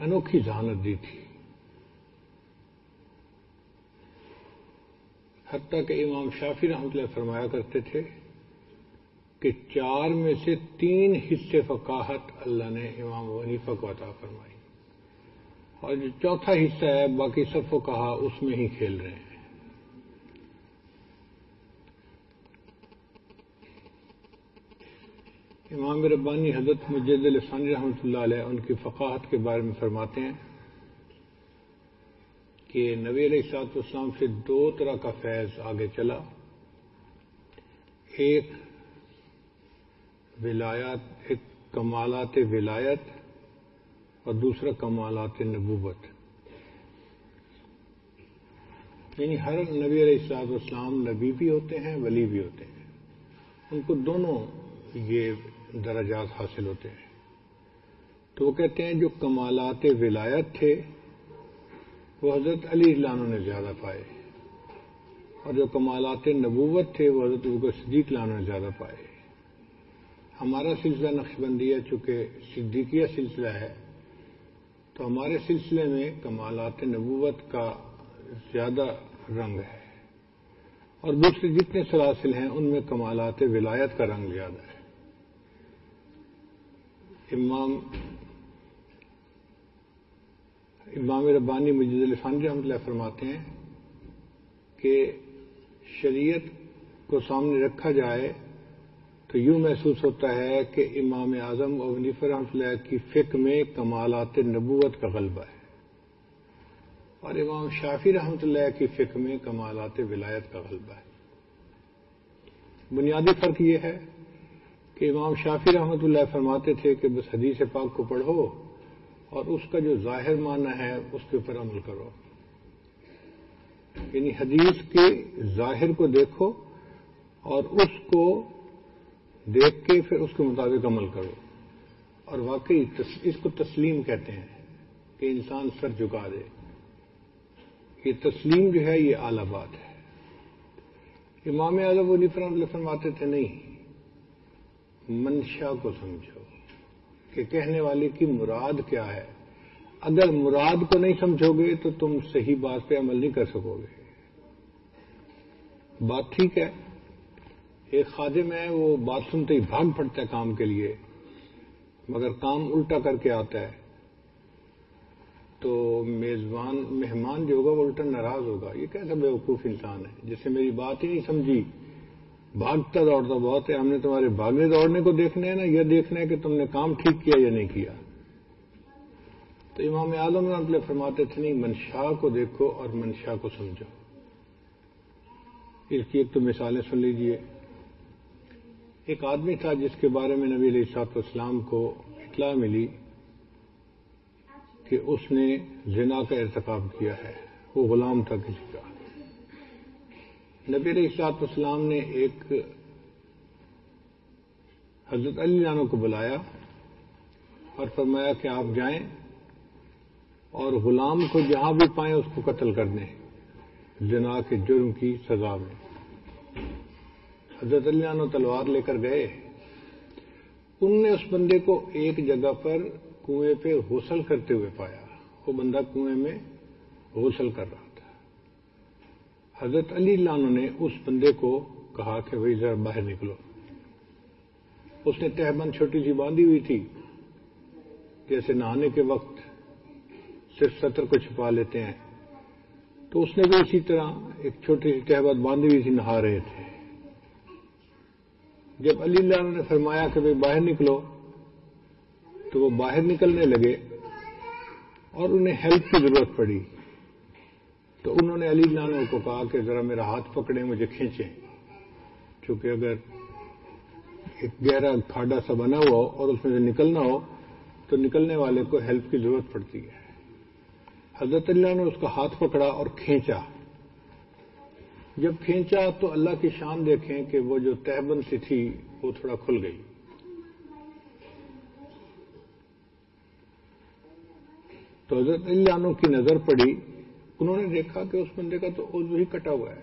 انوکھی ذہانت دی تھی۔ حتیٰ کہ امام شافی رحمۃ اللہ فرمایا کرتے تھے کہ چار میں سے تین حصے فقاہت اللہ نے امام ونیفا کو عطا فرمائی۔ اور جو چوتھا حصہ ہے، باقی سب کو کہا اس میں ہی کھیل رہے ہیں۔ امام ربانی حضرت مجد الفانی رحمۃ اللہ علیہ ان کی فقاہت کے بارے میں فرماتے ہیں کہ نبی علیہ سات اسلام سے دو طرح کا فیض آگے چلا۔ ایک ولایات ایک کمالات ولایت اور دوسرا کمالات نبوت۔ یعنی ہر نبی علیہ السلاط اسلام نبی بھی ہوتے ہیں، ولی بھی ہوتے ہیں۔ ان کو دونوں یہ درجات حاصل ہوتے ہیں۔ تو وہ کہتے ہیں جو کمالات ولایت تھے، وہ حضرت علی لانوں نے زیادہ پائے۔ اور جو کمالات نبوت تھے، وہ حضرت ابو صدیق لانوں نے زیادہ پائے۔ ہمارا سلسلہ نقش بندی چونکہ صدیقیہ سلسلہ ہے۔ تو ہمارے سلسلے میں کمالات نبوت کا زیادہ رنگ ہے۔ اور دوسرے جتنے سلاسل ہیں، ان میں کمالات ولایت کا رنگ زیادہ ہے۔ امام امام ربانی مجید الفان رحمۃ اللہ فرماتے ہیں کہ شریعت کو سامنے رکھا جائے تو یوں محسوس ہوتا ہے کہ امام اعظم اور ونیف رحمۃ اللہ کی فکر میں کمالات نبوت کا غلبہ ہے۔ اور امام شافی رحمۃ اللہ کی فکر میں کمالات ولایت کا غلبہ ہے۔ بنیادی فرق یہ ہے کہ امام شافی رحمۃ اللہ فرماتے تھے کہ بس حدیث پاک کو پڑھو اور اس کا جو ظاہر معنی ہے اس کے اوپر عمل کرو۔ یعنی حدیث کے ظاہر کو دیکھو اور اس کو دیکھ کے پھر اس کے مطابق عمل کرو۔ اور واقعی اس کو تسلیم کہتے ہیں کہ انسان سر جھکا دے۔ یہ تسلیم جو ہے یہ اعلی بات ہے۔ امام اعظم علی فرم فرماتے تھے نہیں منشا کو سمجھو کہ کہنے والے کی مراد کیا ہے؟ اگر مراد کو نہیں سمجھو گے تو تم صحیح بات پہ عمل نہیں کر سکو گے۔ بات ٹھیک ہے۔ ایک خادم ہے، وہ بات سنتے ہی بھاگ پڑتا ہے کام کے لیے، مگر کام الٹا کر کے آتا ہے۔ تو میزبان، مہمان جو ہوگا وہ الٹا ناراض ہوگا۔ یہ کیسا بیوقوف انسان ہے جسے میری بات ہی نہیں سمجھی۔ بھاگتا دوڑتا بہت ہے، ہم نے تمہارے بھاگنے دوڑنے کو دیکھنا ہے نا، یہ دیکھنا ہے کہ تم نے کام ٹھیک کیا یا نہیں کیا۔ تو امام عالم نے فرماتے تھے، نہیں، منشا کو دیکھو اور منشا کو سمجھو۔ اس کی ایک تو مثالیں سن لیجیے۔ ایک آدمی تھا جس کے بارے میں نبی علیہ صاحب اسلام کو اطلاع ملی کہ اس نے زنا کا ارتکاب کیا ہے۔ وہ غلام تھا کسی کا۔ نبی علیہ اسلام نے ایک حضرت علی لانوں کو بلایا اور فرمایا کہ آپ جائیں اور غلام کو جہاں بھی پائیں اس کو قتل کر دیں۔ زنا کے جرم کی سزا میں۔ حضرت اللہ تلوار لے کر گئے۔ ان نے اس بندے کو ایک جگہ پر کنویں پہ غسل کرتے ہوئے پایا۔ وہ بندہ کنویں میں غسل کر رہا۔ حضرت علی لانو نے اس بندے کو کہا کہ بھائی ذرا باہر نکلو۔ اس نے تہبند چھوٹی سی باندھی ہوئی تھی جیسے نہانے کے وقت صرف سطر کو چھپا لیتے ہیں۔ تو اس نے بھی اسی طرح ایک چھوٹی سی تہبند باندھی ہوئی تھی، نہا رہے تھے۔ جب علی اللہ نے فرمایا کہ بھائی باہر نکلو، تو وہ باہر نکلنے لگے اور انہیں ہیلپ کی ضرورت پڑی۔ تو انہوں نے علی اللہ کو کہا کہ ذرا میرا ہاتھ پکڑے مجھے کھینچیں۔ چونکہ اگر ایک گہرا کھاڈا سا بنا ہوا ہو اور اس میں سے نکلنا ہو، تو نکلنے والے کو ہیلپ کی ضرورت پڑتی ہے۔ حضرت اللہ نے اس کا ہاتھ پکڑا اور کھینچا۔ جب کھینچا تو اللہ کی شان دیکھیں کہ وہ جو تہبند سی تھی، وہ تھوڑا کھل گئی۔ تو حضرت اللہ کی نظر پڑی انہوں نے دیکھا کہ اس بندے کا تو عضو ہی کٹا ہوا ہے۔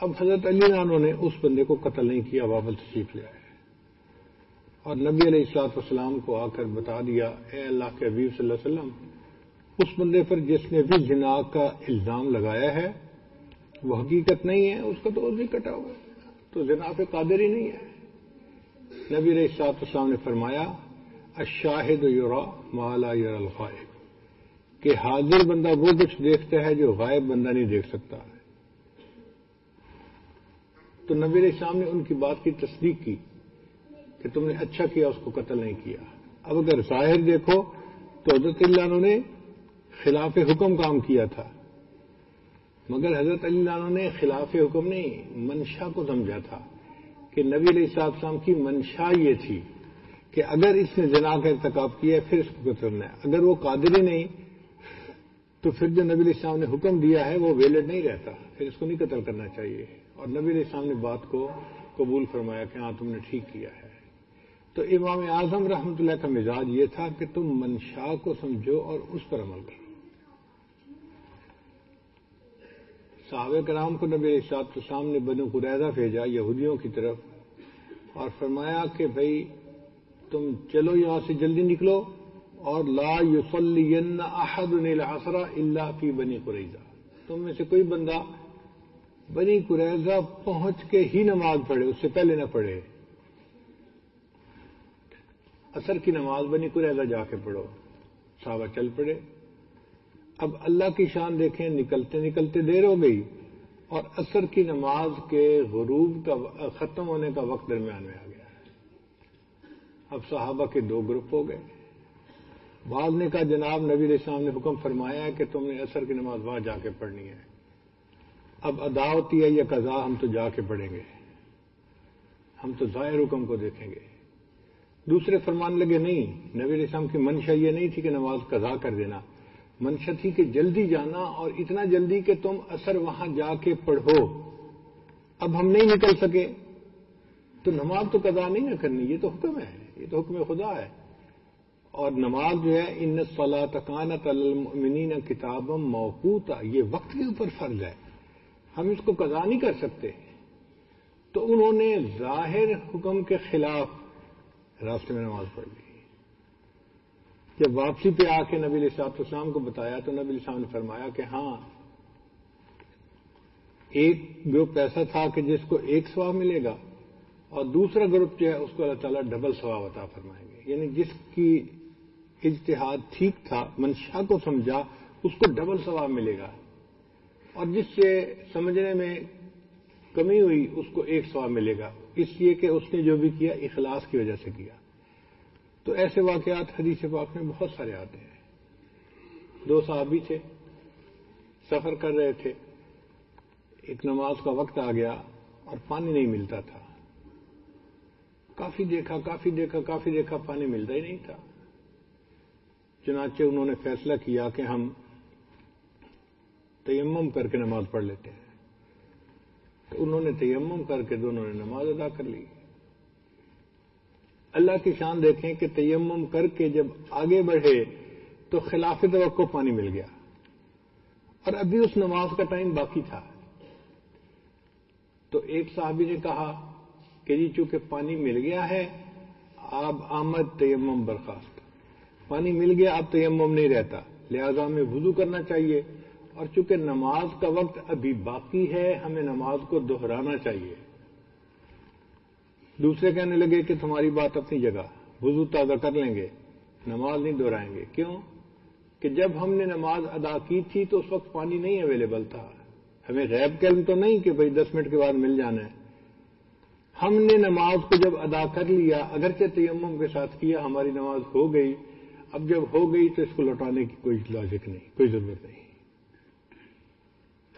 اب حضرت علی عنہ نے اس بندے کو قتل نہیں کیا بابل تشریف لیا ہے اور نبی علیہ السلاط والسلام کو آ کر بتا دیا، اے اللہ کے حبیب صلی اللہ علیہ وسلم، اس بندے پر جس نے بھی جنا کا الزام لگایا ہے، وہ حقیقت نہیں ہے، اس کا تو بھی کٹا ہوا ہے۔ تو جنا پہ قادر ہی نہیں ہے۔ نبی علیہ السلاط والسلام نے فرمایا اشاہد یورا مالا یور الغائب۔ کہ حاضر بندہ وہ کچھ دیکھتا ہے جو غائب بندہ نہیں دیکھ سکتا۔ تو نبی علیہ السلام نے ان کی بات کی تصدیق کی کہ تم نے اچھا کیا، اس کو قتل نہیں کیا۔ اب اگر ظاہر دیکھو تو حضرت اللہ نے خلاف حکم کام کیا تھا۔ مگر حضرت علی اللہ نے خلاف حکم نہیں، منشا کو سمجھا تھا کہ نبی علیہ السلام کی منشا یہ تھی کہ اگر اس نے جنا کا ارتکاب کیا پھر اس کو قتل ہے اگر وہ قادری نہیں تو پھر جو نبی علیہ السلام نے حکم دیا ہے وہ ویلڈ نہیں رہتا۔ پھر اس کو نہیں قتل کرنا چاہیے۔ اور نبی علیہ السلام نے بات کو قبول فرمایا کہ ہاں تم نے ٹھیک کیا ہے۔ تو امام اعظم رحمۃ اللہ کا مزاج یہ تھا کہ تم منشا کو سمجھو اور اس پر عمل کرو۔ صحابہ کرام کو نبی صاحب السلام نے بنو قریضہ بھیجا یہودیوں کی طرف اور فرمایا کہ بھائی، تم چلو یہاں سے جلدی نکلو۔ اور لا یوسلین احد العصر الا فی بنی قریضہ تم میں سے کوئی بندہ بنی قریضہ پہنچ کے ہی نماز پڑھے، اس سے پہلے نہ پڑھے۔ اثر کی نماز بنی قریضہ جا کے پڑھو، صحابہ چل پڑے۔ اب اللہ کی شان دیکھیں، نکلتے نکلتے دیر ہو گئی اور اثر کی نماز کے غروب کا ختم ہونے کا وقت درمیان میں آ گیا۔ اب صحابہ کے دو گروپ ہو گئے۔ بعض نے کہا جناب نبی علیہ السلام نے حکم فرمایا ہے کہ تم نے اثر کی نماز وہاں جا کے پڑھنی ہے۔ اب ادا ہوتی ہے یا قضا ہم تو جا کے پڑھیں گے۔ ہم تو ظاہر حکم کو دیکھیں گے۔ دوسرے فرمان لگے، نہیں، نبی علیہ السلام کی منشا یہ نہیں تھی کہ نماز قضا کر دینا۔ منشا تھی کہ جلدی جانا اور اتنا جلدی کہ تم اثر وہاں جا کے پڑھو۔ اب ہم نہیں نکل سکے۔ تو نماز تو قضا نہیں نہ کرنی، یہ تو حکم ہے۔ یہ تو حکم خدا ہے۔ اور نماز جو ہے ان صلاح تکانت المنین کتاب موقوتا۔ یہ وقت کے اوپر فرض ہے۔ ہم اس کو قضا نہیں کر سکتے۔ تو انہوں نے ظاہر حکم کے خلاف راستے میں نماز پڑھ لی۔ جب واپسی پہ آ کے نبی علیہ السلام کو بتایا تو نبی السلام نے فرمایا کہ ہاں ایک گروپ ایسا تھا کہ جس کو ایک سواب ملے گا اور دوسرا گروپ جو ہے، اس کو اللہ تعالیٰ ڈبل سواب عطا فرمائیں گے۔ یعنی جس کی اجتہاد ٹھیک تھا، منشا کو سمجھا، اس کو ڈبل ثواب ملے گا۔ اور جس سے سمجھنے میں کمی ہوئی، اس کو ایک سواب ملے گا۔ اس لیے کہ اس نے جو بھی کیا، اخلاص کی وجہ سے کیا۔ تو ایسے واقعات حدیث پاک میں بہت سارے آتے ہیں۔ دو صحابی تھے، سفر کر رہے تھے۔ ایک نماز کا وقت آ گیا اور پانی نہیں ملتا تھا۔ کافی دیکھا کافی دیکھا کافی دیکھا، پانی ملتا ہی نہیں تھا۔ چنانچہ انہوں نے فیصلہ کیا کہ ہم تیمم کر کے نماز پڑھ لیتے ہیں۔ تو انہوں نے تیمم کر کے دونوں نے نماز ادا کر لی۔ اللہ کی شان دیکھیں کہ تیمم کر کے جب آگے بڑھے تو خلاف توقع پانی مل گیا۔ اور ابھی اس نماز کا ٹائم باقی تھا۔ تو ایک صحابی نے کہا کہ جی چونکہ پانی مل گیا ہے، آپ آمد تیمم برخاست پانی مل گیا، اب تیمم نہیں رہتا۔ لہذا ہمیں وضو کرنا چاہیے۔ اور چونکہ نماز کا وقت ابھی باقی ہے، ہمیں نماز کو دہرانا چاہیے۔ دوسرے کہنے لگے کہ تمہاری بات اپنی جگہ، وضو تازہ کر لیں گے۔ نماز نہیں دہرائیں گے۔ کیوں؟ کہ جب ہم نے نماز ادا کی تھی تو اس وقت پانی نہیں اویلیبل تھا۔ ہمیں غیب کلم تو نہیں کہ بھائی دس منٹ کے بعد مل جانا ہے۔ ہم نے نماز کو جب ادا کر لیا، اگرچہ تیمم کے ساتھ کیا، ہماری نماز ہو گئی اب جب ہو گئی تو اس کو لوٹانے کی کوئی لاجک نہیں، کوئی ضرورت نہیں۔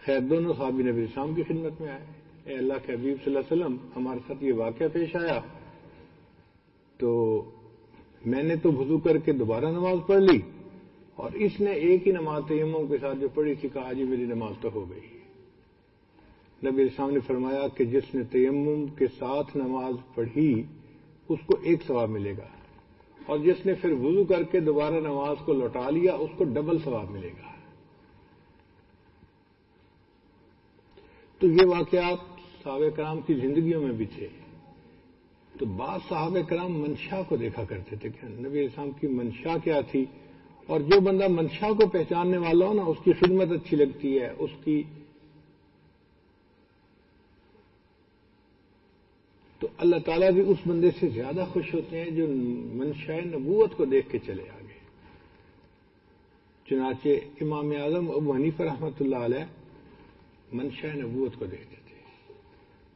خیر، دونوں صحابی نبی شام کی خدمت میں آئے۔ اے اللہ کے حبیب صلی اللہ علیہ وسلم، ہمارے ساتھ یہ واقعہ پیش آیا۔ تو میں نے تو وضو کر کے دوبارہ نماز پڑھ لی اور اس نے ایک ہی نماز تیموں کے ساتھ جو پڑھی تھی، کہا جی میری نماز تو ہو گئی۔ نبی اسلام نے فرمایا کہ جس نے تیمم کے ساتھ نماز پڑھی، اس کو ایک ثواب ملے گا۔ اور جس نے پھر وضو کر کے دوبارہ نماز کو لوٹا لیا، اس کو ڈبل ثواب ملے گا۔ تو یہ واقعات صحابہ کرام کی زندگیوں میں بھی تھے۔ تو بعض صحابہ کرام منشا کو دیکھا کرتے تھے کہ نبی اسلام کی منشا کیا تھی، اور جو بندہ منشا کو پہچاننے والا ہو نا، اس کی خدمت اچھی لگتی ہے، اس کی تو اللہ تعالیٰ بھی اس بندے سے زیادہ خوش ہوتے ہیں جو منشا نبوت کو دیکھ کے چلے آگے۔ چنانچہ امام اعظم ابو حنیف رحمۃ اللہ علیہ منشا نبوت کو دیکھتے تھے۔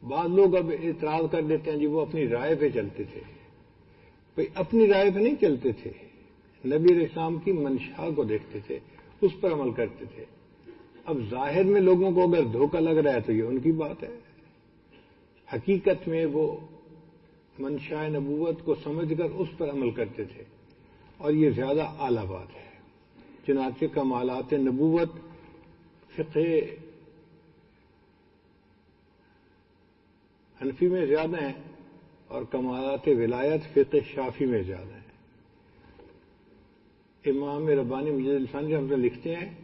بعض لوگ اب اعتراض کر دیتے ہیں جی وہ اپنی رائے پہ چلتے تھے۔ بھائی اپنی رائے پہ نہیں چلتے تھے۔ نبی اسلام کی منشا کو دیکھتے تھے، اس پر عمل کرتے تھے۔ اب ظاہر میں لوگوں کو اگر دھوکہ لگ رہا ہے تو یہ ان کی بات ہے۔ حقیقت میں وہ منشا نبوت کو سمجھ کر اس پر عمل کرتے تھے۔ اور یہ زیادہ اعلی بات ہے۔ چنانچہ کمالات نبوت، فقہ حنفی میں زیادہ ہیں اور کمالات ولایت فقہ شافی میں زیادہ ہیں۔ امام ربانی مجھے الفان ہم سے لکھتے ہیں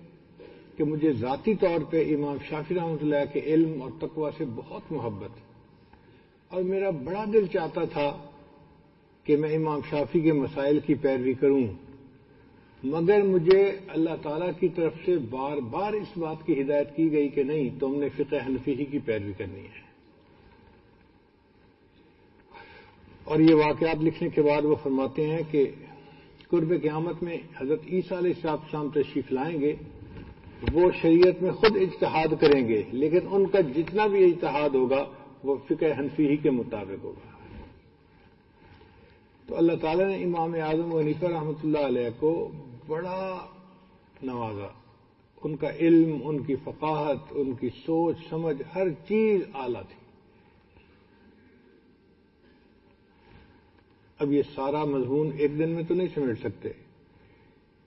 کہ مجھے ذاتی طور پہ امام شافی رحمۃ اللہ کے علم اور تقوا سے بہت محبت اور میرا بڑا دل چاہتا تھا کہ میں امام شافی کے مسائل کی پیروی کروں۔ مگر مجھے اللہ تعالی کی طرف سے بار بار اس بات کی ہدایت کی گئی کہ نہیں، تم نے فقہ حنفی ہی کی پیروی کرنی ہے۔ اور یہ واقعات لکھنے کے بعد وہ فرماتے ہیں کہ قرب قیامت میں حضرت عیسیٰ علیہ صاحب شام تشریف لائیں گے۔ وہ شریعت میں خود اجتہاد کریں گے، لیکن ان کا جتنا بھی اجتہاد ہوگا وہ فقہ حنفی ہی کے مطابق ہوگا۔ تو اللہ تعالیٰ نے امام اعظم و حنیفہ رحمۃ اللہ علیہ کو بڑا نوازا۔ ان کا علم، ان کی فقاہت، ان کی سوچ، سمجھ، ہر چیز اعلی تھی۔ اب یہ سارا مضمون ایک دن میں تو نہیں سمجھ سکتے۔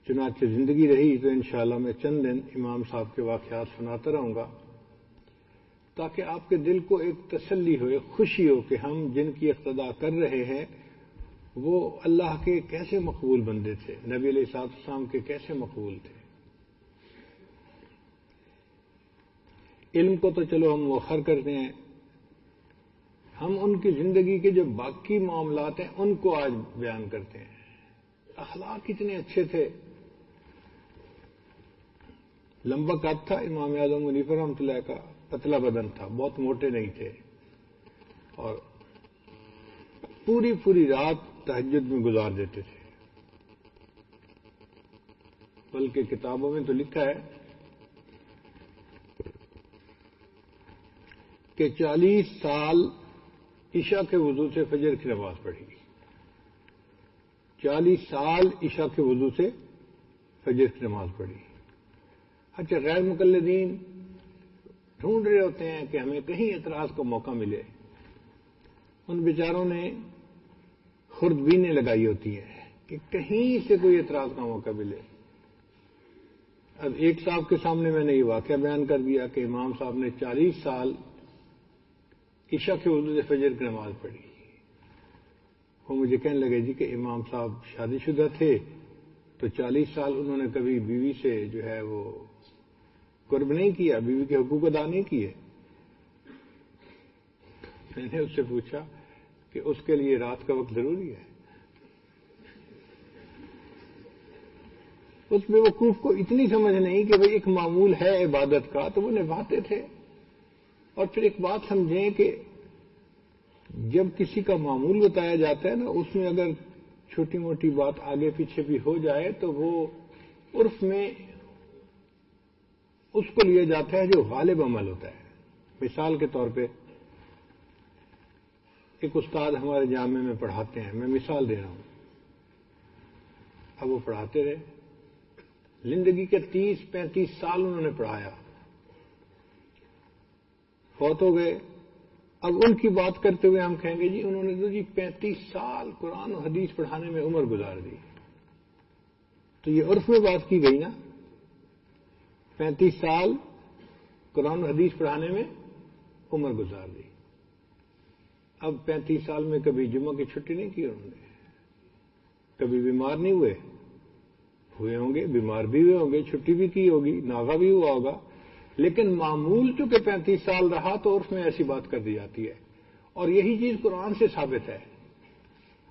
چنانچہ زندگی رہی تو انشاءاللہ میں چند دن امام صاحب کے واقعات سناتا رہوں گا۔ تاکہ آپ کے دل کو ایک تسلی ہو، ایک خوشی ہو کہ ہم جن کی اقتدا کر رہے ہیں، وہ اللہ کے کیسے مقبول بندے تھے؟ نبی علیہ صاحب السلام کے کیسے مقبول تھے؟ علم کو تو چلو ہم مؤخر کرتے ہیں۔ ہم ان کی زندگی کے جو باقی معاملات ہیں، ان کو آج بیان کرتے ہیں۔ اخلاق کتنے اچھے تھے۔ لمبا قد تھا، امام اعظم منیفر رحمۃ اللہ کا۔ پتلا بدن تھا، بہت موٹے نہیں تھے۔ اور پوری پوری رات تحجد میں گزار دیتے تھے۔ بلکہ کتابوں میں تو لکھا ہے کہ چالیس سال عشاء کے وضو سے فجر کی نماز پڑھی۔ چالیس سال عشاء کے وضو سے فجر کی نماز پڑھی۔ اچھا غیر مقلدین ڈھونڈ رہے ہوتے ہیں کہ ہمیں کہیں اعتراض کو موقع ملے۔ ان بیچاروں نے خوردبینیں لگائی ہوتی ہے کہ کہیں سے کوئی اعتراض کا موقع ملے۔ اب ایک صاحب کے سامنے میں نے یہ واقعہ بیان کر دیا کہ امام صاحب نے چالیس سال عشاء کے اردو سے فجر کی نماز پڑھی۔ وہ مجھے کہنے لگے جی کہ امام صاحب شادی شدہ تھے تو چالیس سال انہوں نے کبھی بیوی سے جو ہے وہ قرب نہیں کیا، بیوی کے حقوق ادا نہیں کیے۔ میں نے اس سے پوچھا کہ اس کے لیے رات کا وقت ضروری ہے۔ اس میں وقوف کو اتنی سمجھ نہیں کہ بھئی ایک معمول ہے عبادت کا، تو وہ نبھاتے تھے۔ اور پھر ایک بات سمجھیں کہ جب کسی کا معمول بتایا جاتا ہے نا، اس میں اگر چھوٹی موٹی بات آگے پیچھے بھی ہو جائے تو وہ عرف میں اس کو لیا جاتا ہے جو غالب عمل ہوتا ہے۔ مثال کے طور پہ ایک استاد ہمارے جامعے میں پڑھاتے ہیں۔ میں مثال دے رہا ہوں۔ اب وہ پڑھاتے رہے۔ زندگی کے تیس پینتیس سال انہوں نے پڑھایا۔ فوت ہو گئے۔ اب ان کی بات کرتے ہوئے ہم کہیں گے جی انہوں نے تو جی پینتیس سال قرآن و حدیث پڑھانے میں عمر گزار دی۔ تو یہ عرف میں بات کی گئی نا۔ پینتیس سال قرآن حدیث پڑھانے میں عمر گزار دی۔ اب پینتیس سال میں کبھی جمعہ کی چھٹی نہیں کی انہوں نے۔ کبھی بیمار نہیں ہوئے۔ ہوئے ہوں گے، بیمار بھی ہوئے ہوں گے، چھٹی بھی کی ہوگی ناغا بھی ہوا ہوگا۔ لیکن معمول چونکہ پینتیس سال رہا تو اس میں ایسی بات کر دی جاتی ہے۔ اور یہی چیز قرآن سے ثابت ہے۔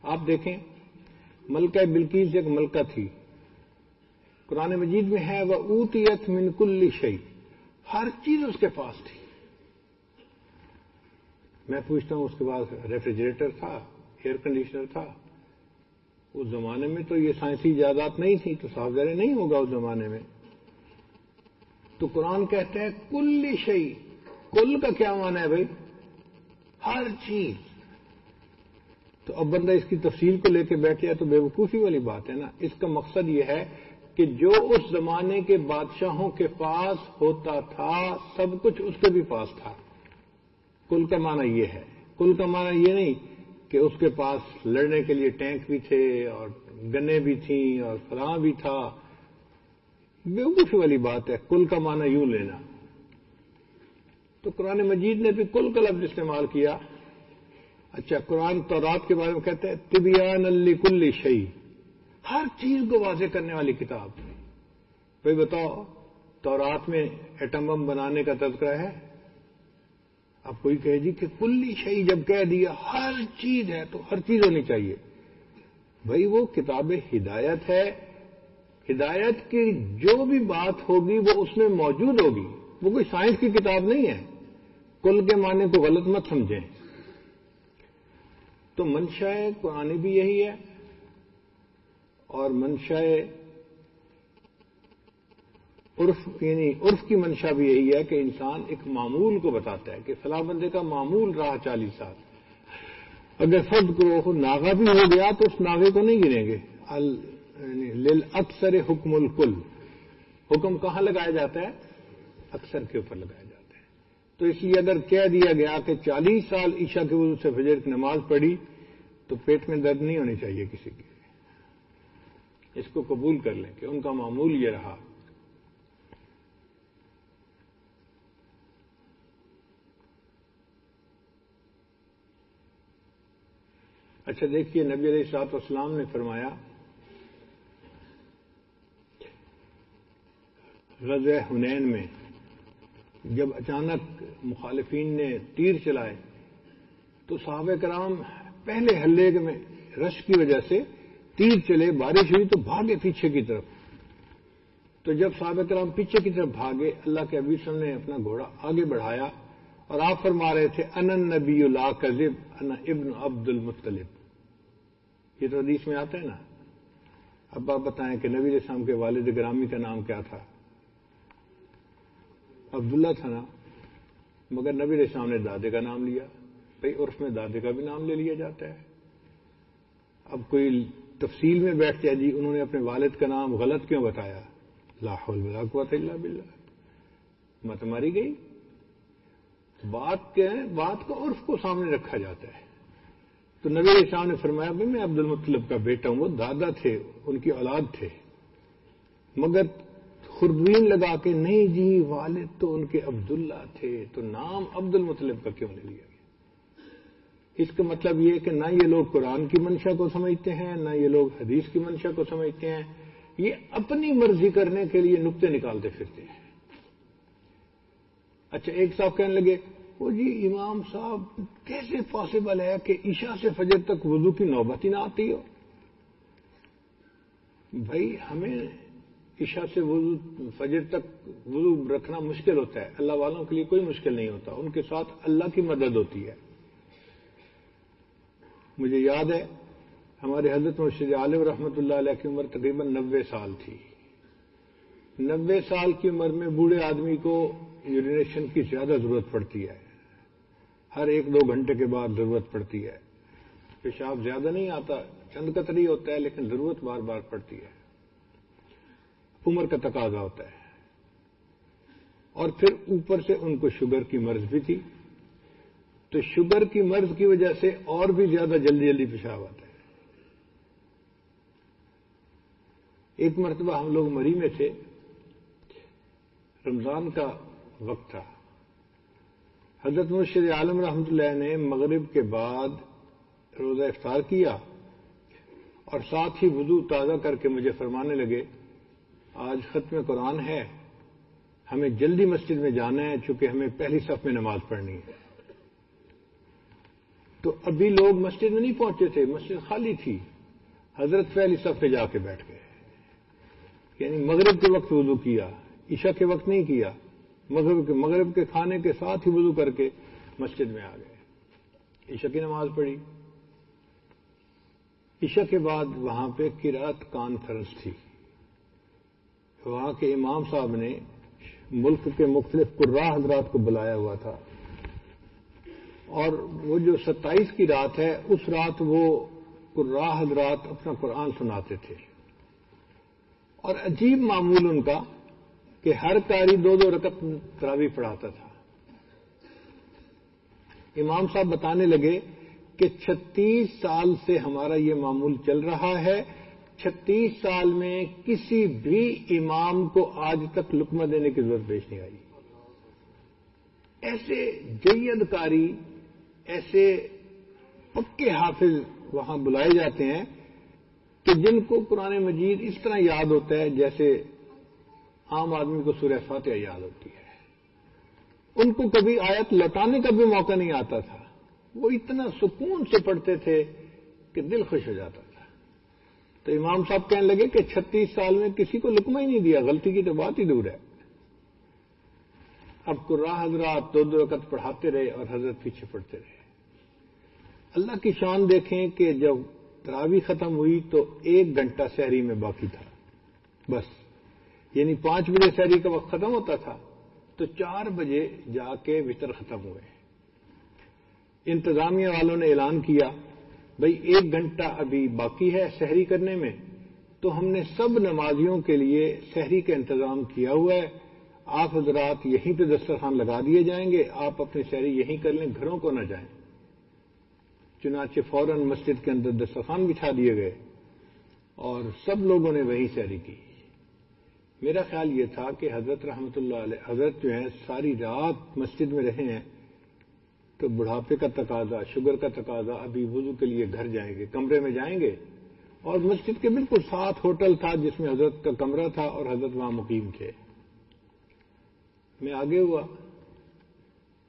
آپ دیکھیں، ملکہ بلکیز ایک ملکہ تھی۔ قرآن مجید میں ہے وہ اوتیت من کل شعی ہر چیز اس کے پاس تھی۔ میں پوچھتا ہوں، اس کے بعد ریفریجریٹر تھا ایئر کنڈیشنر تھا۔ اس زمانے میں تو یہ سائنسی ایجادات نہیں تھی، تو صاف ظاہر نہیں ہوگا اس زمانے میں۔ تو قرآن کہتے ہیں کل شعی کل کا کیا مانا ہے بھائی؟ ہر چیز۔ تو اب بندہ اس کی تفصیل کو لے کے بیٹھے تو بے وقوفی والی بات ہے نا۔ اس کا مقصد یہ ہے کہ جو اس زمانے کے بادشاہوں کے پاس ہوتا تھا، سب کچھ اس کے بھی پاس تھا۔ کل کا معنی یہ ہے۔ کل کا معنی یہ نہیں کہ اس کے پاس لڑنے کے لیے ٹینک بھی تھے اور گنے بھی تھیں اور فلاں بھی تھا۔ بے والی بات ہے۔ کل کا معنی یوں لینا۔ تو قرآن مجید نے بھی کل کا لفظ استعمال کیا۔ اچھا قرآن تورات کے بارے میں کہتے ہیں طبیان علی کل شعی ہر چیز کو واضح کرنے والی کتاب بھائی بتاؤ، تورات میں ایٹم بم بنانے کا تذکرہ ہے؟ اب کوئی کہے جی کہ کلی شہی جب کہہ دیا ہر چیز ہے تو ہر چیز ہونی چاہیے۔ بھائی وہ کتاب ہدایت ہے۔ ہدایت کی جو بھی بات ہوگی وہ اس میں موجود ہوگی۔ وہ کوئی سائنس کی کتاب نہیں ہے۔ کل کے معنی کو غلط مت سمجھیں۔ تو منشا قرآن بھی یہی ہے۔ اور منشا عرف یعنی عرف کی منشا بھی یہی ہے کہ انسان ایک معمول کو بتاتا ہے کہ فلاں بندے کا معمول رہا چالیس سال۔ اگر فرد کو ناغا بھی ہو گیا تو اس ناغے کو نہیں گنیں گے۔ یعنی اکثر حکم الکل۔ حکم کہاں لگایا جاتا ہے؟ اکثر کے اوپر لگایا جاتا ہے۔ تو اس لیے اگر کہہ دیا گیا کہ چالیس سال عشاء کے وجہ سے فجر کی نماز پڑھی تو پیٹ میں درد نہیں ہونی چاہیے کسی کی۔ اس کو قبول کر لیں کہ ان کا معمول یہ رہا۔ اچھا دیکھیے، نبی علیہ صاحب اسلام نے فرمایا غز ہنین میں جب اچانک مخالفین نے تیر چلائے تو صحابہ کرام پہلے حلے میں رش کی وجہ سے تیر چلے، بارش ہوئی تو بھاگے پیچھے کی طرف۔ تو جب صحابہ کرام پیچھے کی طرف بھاگے، اللہ کے ابھی نے اپنا گھوڑا آگے بڑھایا اور آپ فرما رہے تھے ان نبی اللہ کذب ان ابن عبد المطلب. یہ تو حدیث میں آتا ہے نا۔ اب آپ بتائیں کہ نبی السلام کے والد گرامی کا نام کیا تھا؟ عبداللہ تھا نا، مگر نبی السلام نے دادے کا نام لیا۔ بھائی، عرف میں دادے کا بھی نام لے لیا جاتا ہے۔ اب کوئی تفصیل میں بیٹھ جائے جی انہوں نے اپنے والد کا نام غلط کیوں بتایا؟ لاہول بلا قوت اللہ بلّہ مت ماری گئی۔ بات کے بات کو عرف کو سامنے رکھا جاتا ہے۔ تو نبی شاہ نے فرمایا، بھائی میں عبد المطلب کا بیٹا ہوں، وہ دادا تھے، ان کی اولاد تھے۔ مگر خوردوین لگا کے، نہیں جی والد تو ان کے عبداللہ تھے، تو نام عبد المطلب کا کیوں نہیں لیا؟ اس کا مطلب یہ کہ نہ یہ لوگ قرآن کی منشا کو سمجھتے ہیں، نہ یہ لوگ حدیث کی منشا کو سمجھتے ہیں۔ یہ اپنی مرضی کرنے کے لیے نقطے نکالتے پھرتے ہیں۔ اچھا ایک صاحب کہنے لگے، وہ جی امام صاحب، کیسے پاسبل ہے کہ عشاء سے فجر تک وضو کی نوبت ہی نہ آتی ہو؟ بھائی، ہمیں عشاء سے وضو، فجر تک وضو رکھنا مشکل ہوتا ہے۔ اللہ والوں کے لیے کوئی مشکل نہیں ہوتا، ان کے ساتھ اللہ کی مدد ہوتی ہے۔ مجھے یاد ہے، ہمارے حضرت مرشد عالم رحمۃ اللہ علیہ کی عمر تقریباً نبے سال تھی۔ نبے سال کی عمر میں بوڑھے آدمی کو یورینیشن کی زیادہ ضرورت پڑتی ہے۔ ہر ایک دو گھنٹے کے بعد ضرورت پڑتی ہے۔ پیشاب زیادہ نہیں آتا، چند قطری ہوتا ہے لیکن ضرورت بار بار پڑتی ہے۔ عمر کا تقاضا ہوتا ہے۔ اور پھر اوپر سے ان کو شوگر کی مرض بھی تھی۔ تو شوگر کی مرض کی وجہ سے اور بھی زیادہ جلدی جلدی پیشاب آتا ہے۔ ایک مرتبہ ہم لوگ مری میں تھے۔ رمضان کا وقت تھا۔ حضرت مرشد عالم رحمۃ اللہ نے مغرب کے بعد روزہ افطار کیا اور ساتھ ہی وضو تازہ کر کے مجھے فرمانے لگے، آج ختم قرآن ہے، ہمیں جلدی مسجد میں جانا ہے چونکہ ہمیں پہلی صف میں نماز پڑھنی ہے۔ تو ابھی لوگ مسجد میں نہیں پہنچے تھے، مسجد خالی تھی۔ حضرت پہلی سب پہ جا کے بیٹھ گئے۔ یعنی مغرب کے وقت وضو کیا، عشاء کے وقت نہیں کیا، مغرب کے مغرب کے کھانے کے ساتھ ہی وضو کر کے مسجد میں آ گئے۔ عشاء کی نماز پڑھی۔ عشاء کے بعد وہاں پہ کراط کانفرنس تھی۔ وہاں کے امام صاحب نے ملک کے مختلف قرا حضرات کو بلایا ہوا تھا۔ اور وہ جو ستائیس کی رات ہے، اس رات وہ قرا حضرات اپنا قرآن سناتے تھے۔ اور عجیب معمول ان کا کہ ہر کاری دو دو رکت تراوی پڑھاتا تھا۔ امام صاحب بتانے لگے کہ چھتیس سال سے ہمارا یہ معمول چل رہا ہے۔ چھتیس سال میں کسی بھی امام کو آج تک لکمہ دینے کی ضرورت پیش نہیں آئی۔ ایسے جید کاری ایسے پکے حافظ وہاں بلائے جاتے ہیں کہ جن کو قرآن مجید اس طرح یاد ہوتا ہے جیسے عام آدمی کو سورہ فاتحہ یاد ہوتی ہے۔ ان کو کبھی آیت لوٹانے کا بھی موقع نہیں آتا تھا۔ وہ اتنا سکون سے پڑھتے تھے کہ دل خوش ہو جاتا تھا۔ تو امام صاحب کہنے لگے کہ چھتیس سال میں کسی کو لکما ہی نہیں دیا، غلطی کی تو بات ہی دور ہے۔ اب قرآ حضرات دو دو رکعت پڑھاتے رہے اور حضرت پیچھے پڑھتے رہے۔ اللہ کی شان دیکھیں کہ جب تراوی ختم ہوئی تو ایک گھنٹہ شہری میں باقی تھا۔ بس یعنی پانچ بجے شہری کا وقت ختم ہوتا تھا تو چار بجے جا کے وطر ختم ہوئے۔ انتظامیہ والوں نے اعلان کیا بھائی ایک گھنٹہ ابھی باقی ہے شہری کرنے میں، تو ہم نے سب نمازیوں کے لیے شہری کا انتظام کیا ہوا ہے۔ آپ حضرات یہیں پہ دسترخوان لگا دیے جائیں گے، آپ اپنے شہری یہیں کر لیں، گھروں کو نہ جائیں۔ چنانچہ فوراً مسجد کے اندر دسترخوان بچھا دیے گئے اور سب لوگوں نے وہیں سیری کی۔ میرا خیال یہ تھا کہ حضرت رحمت اللہ علیہ، حضرت جو ہیں، ساری رات مسجد میں رہے ہیں تو بڑھاپے کا تقاضا، شوگر کا تقاضا، ابھی وضو کے لیے گھر جائیں گے، کمرے میں جائیں گے۔ اور مسجد کے بالکل ساتھ ہوٹل تھا جس میں حضرت کا کمرہ تھا اور حضرت وہاں مقیم تھے۔ میں آگے ہوا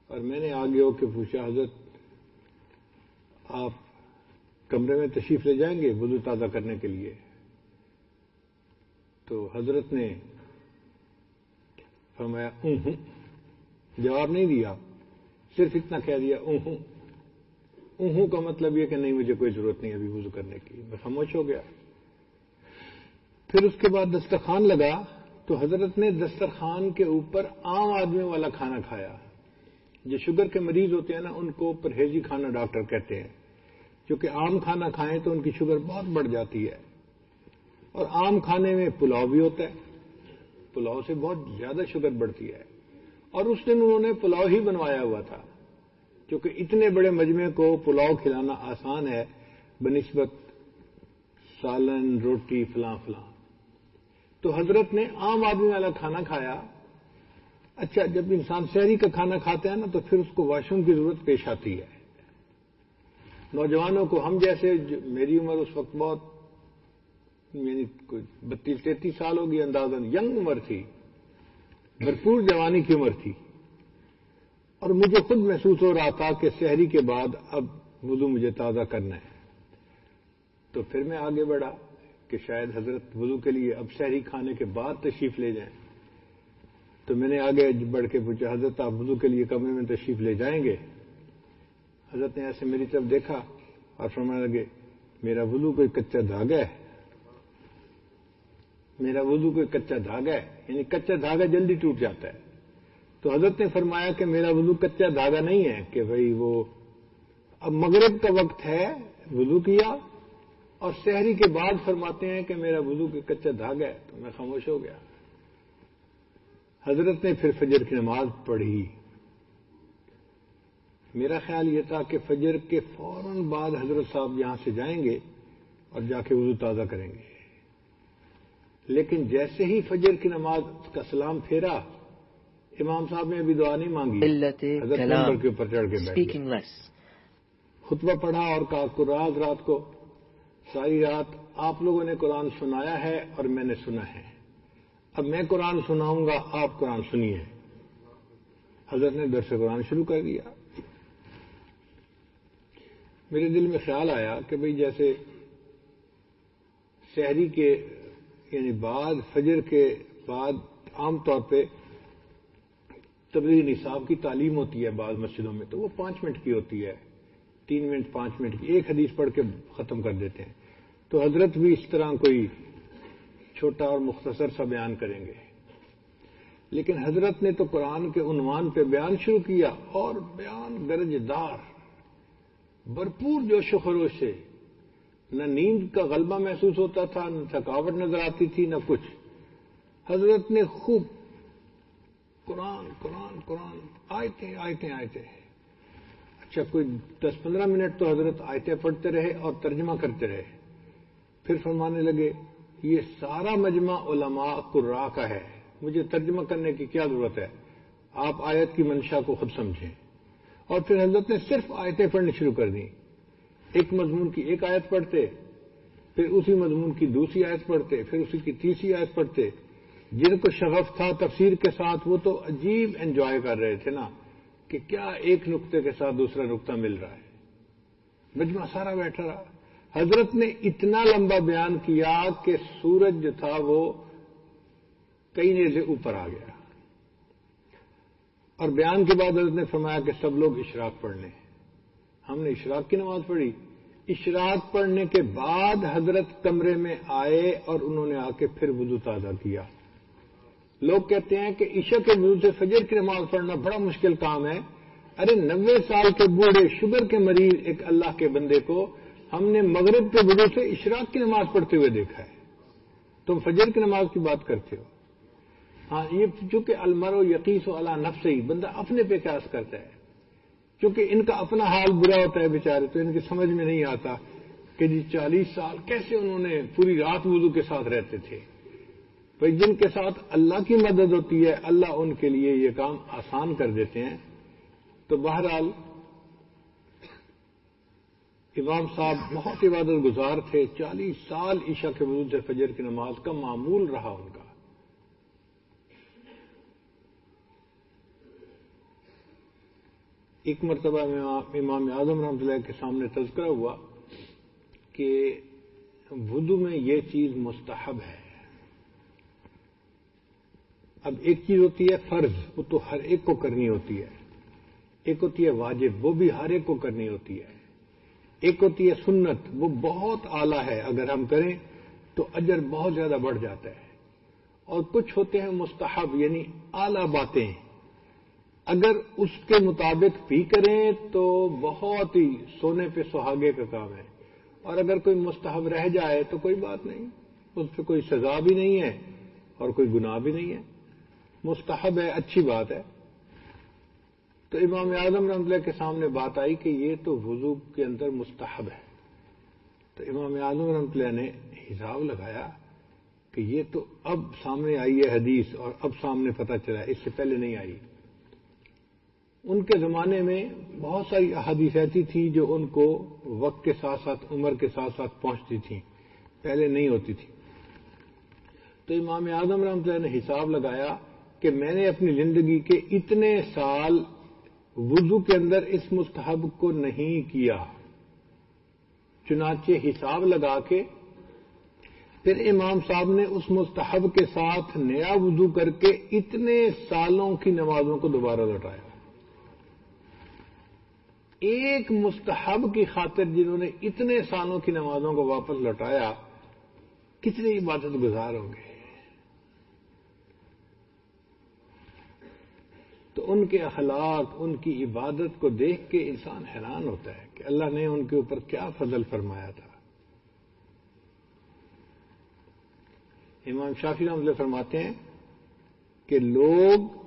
اور میں نے آگے ہو کے پوچھا، حضرت آپ کمرے میں تشریف لے جائیں گے وضو تازہ کرنے کے لیے۔ تو حضرت نے فرمایا ہوں جواب نہیں دیا۔ صرف اتنا کہہ دیا اہوں اہوں کا مطلب یہ کہ نہیں، مجھے کوئی ضرورت نہیں ابھی وضو کرنے کی۔ میں خاموش ہو گیا۔ پھر اس کے بعد دسترخوان لگا تو حضرت نے دسترخوان کے اوپر عام آدمی والا کھانا کھایا۔ جو شوگر کے مریض ہوتے ہیں نا، ان کو پرہیزی کھانا ڈاکٹر کہتے ہیں۔ کیونکہ عام کھانا کھائیں تو ان کی شوگر بہت بڑھ جاتی ہے۔ اور عام کھانے میں پلاؤ بھی ہوتا ہے۔ پلاؤ سے بہت زیادہ شوگر بڑھتی ہے۔ اور اس دن انہوں نے پلاؤ ہی بنوایا ہوا تھا۔ کیونکہ اتنے بڑے مجمے کو پلاؤ کھلانا آسان ہے، بنسبت سالن، روٹی، فلاں فلاں۔ تو حضرت نے عام آدمی والا کھانا کھایا۔ اچھا جب انسان شہری کا کھانا کھاتا ہے نا، تو پھر اس کو واش روم کی ضرورت پیش آتی ہے۔ نوجوانوں کو ہم جیسے میری عمر اس وقت بہت یعنی بتیس تینتیس سال ہوگی اندازن ینگ عمر تھی، بھرپور جوانی کی عمر تھی۔ اور مجھے خود محسوس ہو رہا تھا کہ شہری کے بعد اب وضو مجھے تازہ کرنا ہے۔ تو پھر میں آگے بڑھا کہ شاید حضرت وضو کے لیے اب شہری کھانے کے بعد تشریف لے جائیں۔ تو میں نے آگے بڑھ کے پوچھا، حضرت آپ وضو کے لیے کمرے میں تشریف لے جائیں گے؟ حضرت نے ایسے میری طرف دیکھا اور فرمانے لگے، میرا وضو کوئی کچا دھاگا ہے؟ میرا وضو کوئی کچا دھاگا ہے؟ یعنی کچا دھاگا جلدی ٹوٹ جاتا ہے۔ تو حضرت نے فرمایا کہ میرا وضو کچا دھاگا نہیں ہے کہ بھائی وہ اب مغرب کا وقت ہے، وضو کیا اور شہری کے بعد فرماتے ہیں کہ میرا وضو کے کچا دھاگا ہے، تو میں خاموش ہو گیا۔ حضرت نے پھر فجر کی نماز پڑھی۔ میرا خیال یہ تھا کہ فجر کے فوراً بعد حضرت صاحب یہاں سے جائیں گے اور جا کے وضو تازہ کریں گے۔ لیکن جیسے ہی فجر کی نماز کا سلام پھیرا امام صاحب نے ابھی دعا نہیں مانگی۔ حضرت کے اوپر چڑھ کے خطبہ پڑھا اور کہا قرآن رات کو ساری رات آپ لوگوں نے قرآن سنایا ہے اور میں نے سنا ہے۔ اب میں قرآن سناؤں گا آپ قرآن سنیے۔ حضرت نے درس قرآن شروع کر دیا۔ میرے دل میں خیال آیا کہ بھئی جیسے شہری کے یعنی بعد فجر کے بعد عام طور پہ تبلیغ نصاب کی تعلیم ہوتی ہے بعض مسجدوں میں، تو وہ پانچ منٹ کی ہوتی ہے، تین منٹ، پانچ منٹ کی، ایک حدیث پڑھ کے ختم کر دیتے ہیں۔ تو حضرت بھی اس طرح کوئی چھوٹا اور مختصر سا بیان کریں گے۔ لیکن حضرت نے تو قرآن کے عنوان پہ بیان شروع کیا اور بیان گرج دار بھرپور جوش و خروش سے نہ نیند کا غلبہ محسوس ہوتا تھا، نہ تھکاوٹ نظر آتی تھی، نہ کچھ۔ حضرت نے خوب قرآن قرآن قرآن آئے آیتیں آئے اچھا کوئی دس پندرہ منٹ تو حضرت آیتیں پڑھتے رہے اور ترجمہ کرتے رہے۔ پھر فرمانے لگے، یہ سارا مجمع علماء قرا کا ہے۔ مجھے ترجمہ کرنے کی کیا ضرورت ہے؟ آپ آیت کی منشا کو خود سمجھیں۔ اور پھر حضرت نے صرف آیتیں پڑھنی شروع کر دیں۔ ایک مضمون کی ایک آیت پڑھتے، پھر اسی مضمون کی دوسری آیت پڑھتے، پھر اسی کی تیسری آیت پڑھتے۔ جن کو شغف تھا تفسیر کے ساتھ، وہ تو عجیب انجوائے کر رہے تھے نا، کہ کیا ایک نقطے کے ساتھ دوسرا نقطہ مل رہا ہے۔ مجمع سارا بیٹھا رہا۔ حضرت نے اتنا لمبا بیان کیا کہ سورج جو تھا وہ کئی سے اوپر آ گیا۔ اور بیان کے بعد حضرت نے فرمایا کہ سب لوگ اشراق پڑھ لیں ہم نے اشراق کی نماز پڑھی۔ اشراق پڑھنے کے بعد حضرت کمرے میں آئے اور انہوں نے آ کے پھر وضو تازہ کیا۔ لوگ کہتے ہیں کہ عشاء کے وضو سے فجر کی نماز پڑھنا بڑا مشکل کام ہے۔ ارے، نوے سال کے بوڑھے شوگر کے مریض ایک اللہ کے بندے کو ہم نے مغرب کے وضو سے اشراق کی نماز پڑھتے ہوئے دیکھا ہے۔ تم فجر کی نماز کی بات کرتے ہو۔ ہاں یہ چونکہ المر و یقیس و اللہ نفس ہی، بندہ اپنے پہ قیاس کرتا ہے۔ کیونکہ ان کا اپنا حال برا ہوتا ہے بیچارے، تو ان کی سمجھ میں نہیں آتا کہ جی چالیس سال کیسے انہوں نے پوری رات وضو کے ساتھ رہتے تھے۔ بھائی، جن کے ساتھ اللہ کی مدد ہوتی ہے، اللہ ان کے لیے یہ کام آسان کر دیتے ہیں۔ تو بہرحال، امام صاحب بہت عبادت گزار تھے۔ چالیس سال عشاء کے وجود سے فجر کی نماز کا معمول رہا ان کا۔ ایک مرتبہ میں امام اعظم رحمۃ اللہ کے سامنے تذکرہ ہوا کہ وضو میں یہ چیز مستحب ہے۔ اب ایک چیز ہوتی ہے فرض، وہ تو ہر ایک کو کرنی ہوتی ہے۔ ایک ہوتی ہے واجب، وہ بھی ہر ایک کو کرنی ہوتی ہے۔ ایک ہوتی ہے سنت، وہ بہت اعلی ہے۔ اگر ہم کریں تو اجر بہت زیادہ بڑھ جاتا ہے۔ اور کچھ ہوتے ہیں مستحب یعنی اعلی باتیں۔ اگر اس کے مطابق بھی کریں تو بہت ہی سونے پہ سہاگے کا کام ہے۔ اور اگر کوئی مستحب رہ جائے تو کوئی بات نہیں، اس پہ کوئی سزا بھی نہیں ہے اور کوئی گناہ بھی نہیں ہے۔ مستحب ہے، اچھی بات ہے۔ تو امام اعظم رحمۃ اللہ کے سامنے بات آئی کہ یہ تو وضو کے اندر مستحب ہے۔ تو امام اعظم رحمۃ اللہ نے حساب لگایا کہ یہ تو اب سامنے آئی ہے حدیث اور اب سامنے پتہ چلا، اس سے پہلے نہیں آئی۔ ان کے زمانے میں بہت ساری احادیث ایسی تھی جو ان کو وقت کے ساتھ ساتھ، عمر کے ساتھ ساتھ پہنچتی تھیں، پہلے نہیں ہوتی تھی۔ تو امام اعظم رحمۃ اللہ نے حساب لگایا کہ میں نے اپنی زندگی کے اتنے سال وضو کے اندر اس مستحب کو نہیں کیا۔ چنانچہ حساب لگا کے پھر امام صاحب نے اس مستحب کے ساتھ نیا وضو کر کے اتنے سالوں کی نمازوں کو دوبارہ لوٹایا۔ ایک مستحب کی خاطر جنہوں نے اتنے سالوں کی نمازوں کو واپس لوٹایا، کتنی عبادت گزار ہوں گے؟ تو ان کے اخلاق، ان کی عبادت کو دیکھ کے انسان حیران ہوتا ہے کہ اللہ نے ان کے اوپر کیا فضل فرمایا تھا۔ امام شافی رحمۃ فرماتے ہیں کہ لوگ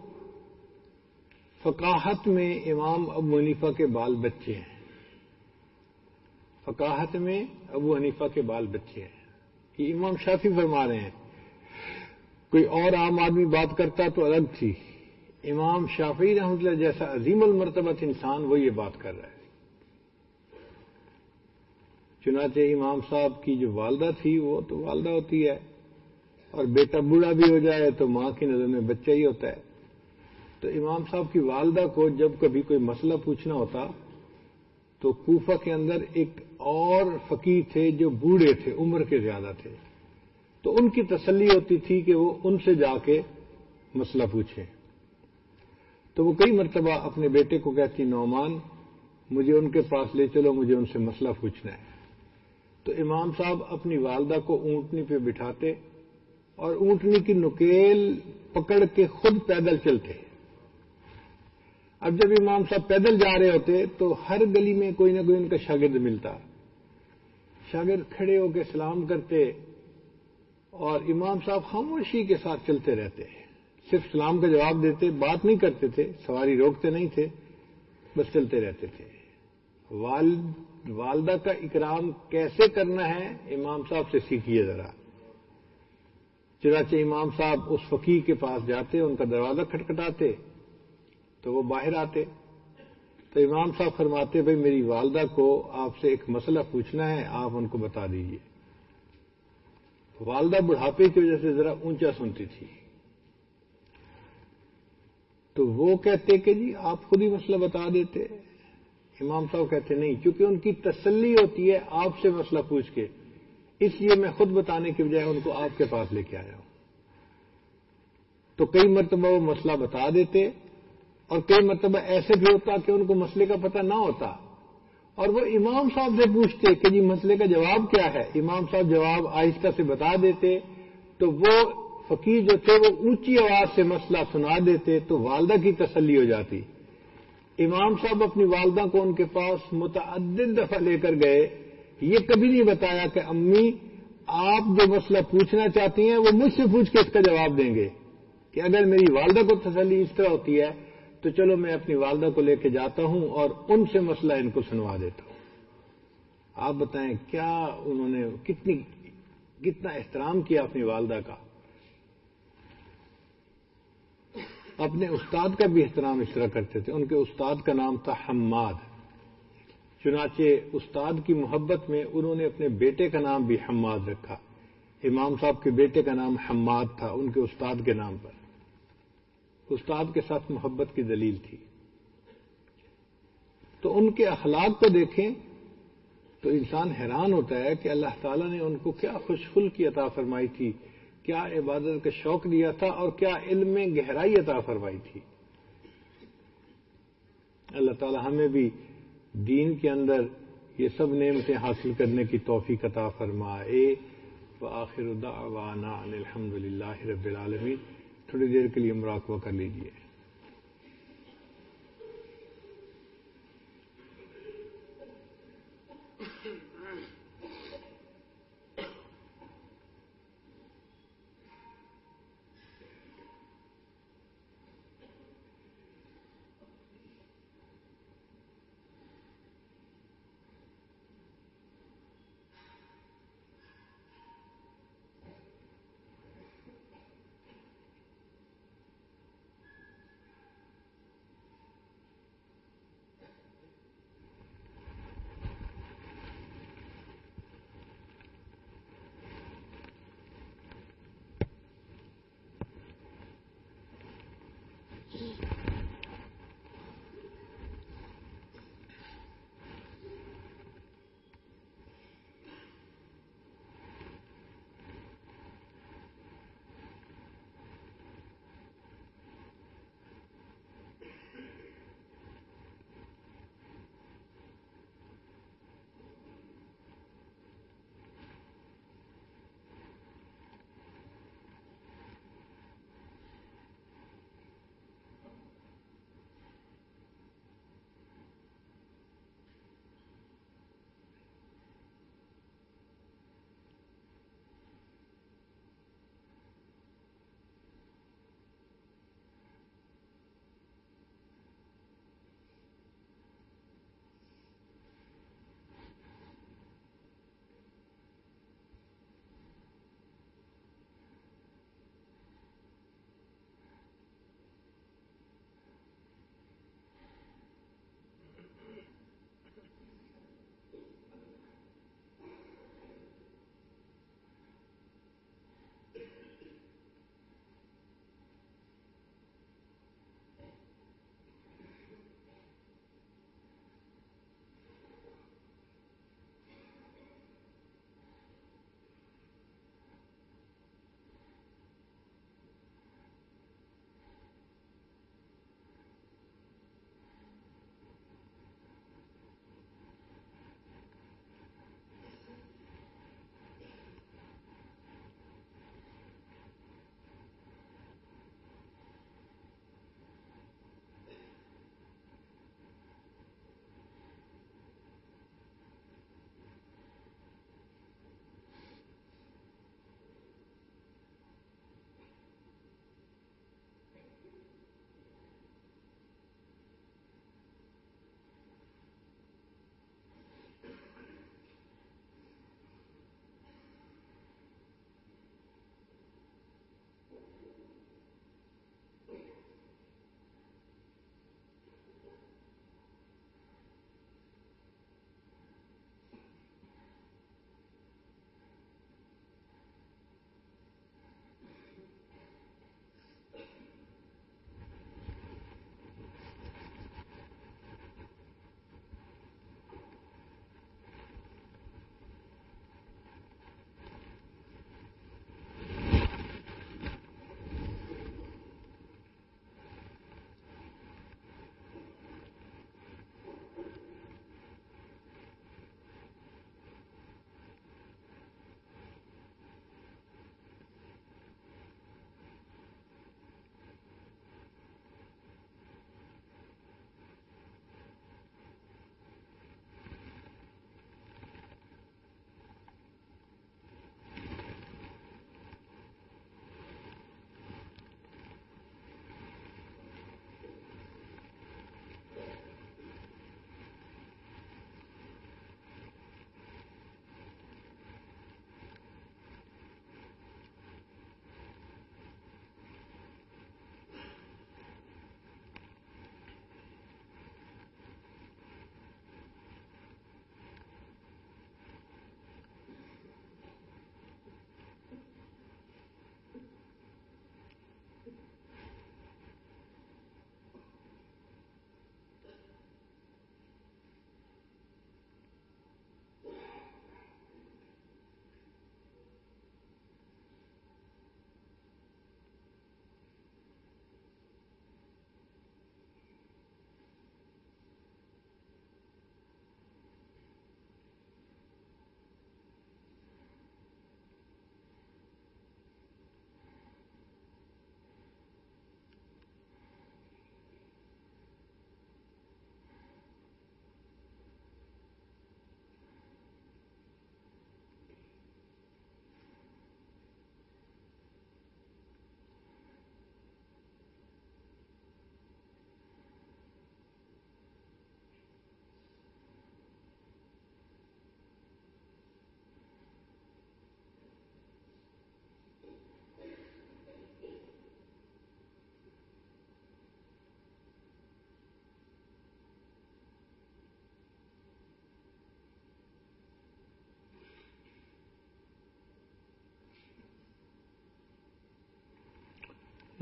فقاہت میں امام ابو حنیفہ کے بال بچے ہیں۔ فقاہت میں ابو حنیفہ کے بال بچے ہیں۔ یہ امام شافی فرما رہے ہیں۔ کوئی اور عام آدمی بات کرتا تو الگ تھی۔ امام شافی رحمۃ اللہ جیسا عظیم المرتبت انسان وہ یہ بات کر رہا ہے۔ چنانچہ امام صاحب کی جو والدہ تھی وہ تو والدہ ہوتی ہے اور بیٹا بوڑھا بھی ہو جائے تو ماں کی نظر میں بچہ ہی ہوتا ہے۔ تو امام صاحب کی والدہ کو جب کبھی کوئی مسئلہ پوچھنا ہوتا تو کوفہ کے اندر ایک اور فقیر تھے جو بوڑھے تھے، عمر کے زیادہ تھے۔ تو ان کی تسلی ہوتی تھی کہ وہ ان سے جا کے مسئلہ پوچھیں۔ تو وہ کئی مرتبہ اپنے بیٹے کو کہتی، نعمان، مجھے ان کے پاس لے چلو، مجھے ان سے مسئلہ پوچھنا ہے۔ تو امام صاحب اپنی والدہ کو اونٹنی پہ بٹھاتے اور اونٹنی کی نکیل پکڑ کے خود پیدل چلتے۔ اب جب امام صاحب پیدل جا رہے ہوتے تو ہر گلی میں کوئی نہ کوئی ان کا شاگرد ملتا۔ شاگرد کھڑے ہو کے سلام کرتے اور امام صاحب خاموشی کے ساتھ چلتے رہتے۔ صرف سلام کا جواب دیتے، بات نہیں کرتے تھے، سواری روکتے نہیں تھے، بس چلتے رہتے تھے۔ والد والدہ کا اکرام کیسے کرنا ہے، امام صاحب سے سیکھیے ذرا۔ چنانچہ امام صاحب اس فقیر کے پاس جاتے، ان کا دروازہ کھٹکھٹاتے۔ تو وہ باہر آتے۔ تو امام صاحب فرماتے، بھائی میری والدہ کو آپ سے ایک مسئلہ پوچھنا ہے، آپ ان کو بتا دیجیے والدہ بڑھاپے کی وجہ سے ذرا اونچا سنتی تھی۔ تو وہ کہتے کہ جی آپ خود ہی مسئلہ بتا دیتے۔ امام صاحب کہتے، نہیں کیونکہ ان کی تسلی ہوتی ہے آپ سے مسئلہ پوچھ کے، اس لیے میں خود بتانے کے بجائے ان کو آپ کے پاس لے کے آیا ہوں۔ تو کئی مرتبہ وہ مسئلہ بتا دیتے۔ اور کئی مرتبہ ایسے بھی ہوتا کہ ان کو مسئلے کا پتہ نہ ہوتا۔ اور وہ امام صاحب سے پوچھتے کہ جی مسئلے کا جواب کیا ہے؟ امام صاحب جواب آہستہ سے بتا دیتے، تو وہ فقیر جو تھے وہ اونچی آواز سے مسئلہ سنا دیتے تو والدہ کی تسلی ہو جاتی۔ امام صاحب اپنی والدہ کو ان کے پاس متعدد دفعہ لے کر گئے۔ یہ کبھی نہیں بتایا کہ امی، آپ جو مسئلہ پوچھنا چاہتی ہیں وہ مجھ سے پوچھ کے اس کا جواب دیں گے کہ اگر میری والدہ کو تسلی اس طرح ہوتی ہے تو چلو میں اپنی والدہ کو لے کے جاتا ہوں اور ان سے مسئلہ ان کو سنوا دیتا ہوں۔ آپ بتائیں کیا انہوں نے کتنی کتنا احترام کیا اپنی والدہ کا؟ اپنے استاد کا بھی احترام اس طرح کرتے تھے۔ ان کے استاد کا نام تھا حماد۔ چنانچہ استاد کی محبت میں انہوں نے اپنے بیٹے کا نام بھی حماد رکھا۔ امام صاحب کے بیٹے کا نام حماد تھا، ان کے استاد کے نام پر۔ استاد کے ساتھ محبت کی دلیل تھی۔ تو ان کے اخلاق کو دیکھیں تو انسان حیران ہوتا ہے کہ اللہ تعالیٰ نے ان کو کیا خوشفل کی عطا فرمائی تھی، کیا عبادت کا شوق دیا تھا اور کیا علم میں گہرائی عطا فرمائی تھی۔ اللہ تعالیٰ ہمیں بھی دین کے اندر یہ سب نعمتیں حاصل کرنے کی توفیق عطا فرمائے۔ وآخر دعوانا الحمد للہ رب العالمین۔ تھوڑی دیر کے لیے مراقبہ کر لیجیے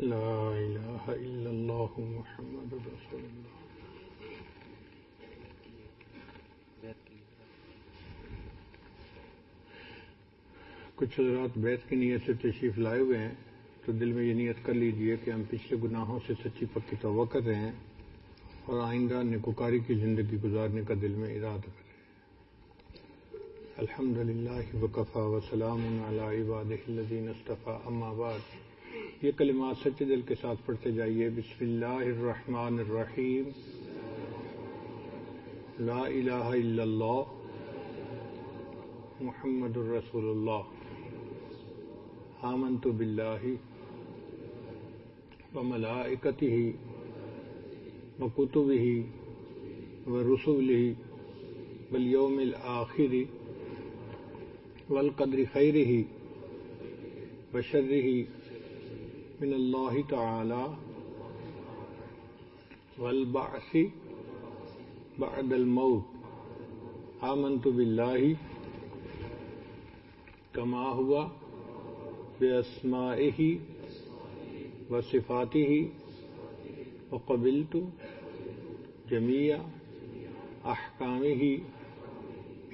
لا إله إلا الله محمد رسول الله. کچھ حضرات بیت کی نیت سے تشریف لائے ہوئے ہیں، تو دل میں یہ نیت کر لیجیے کہ ہم پچھلے گناہوں سے سچی پکی توبہ کر رہے ہیں اور آئندہ نکوکاری کی زندگی گزارنے کا دل میں ارادہ کر رہے ہیں۔ الحمد للہ وقفا وسلام عباد الدین اصطفیٰ، اما بعد۔ یہ کلمات سچے دل کے ساتھ پڑھتے جائیے۔ بسم اللہ الرحمن الرحیم۔ لا الہ الا اللہ۔ محمد الرسول اللہ۔ آمنت باللہ وملائکتہ وکتبہ ورسولہ والیوم الآخر والقدر خیرہ وشرہ من الله تعالى والبعث بعد الموت. آمنت بالله كما هو بأسمائه وصفاته وقبلت جميع أحكامه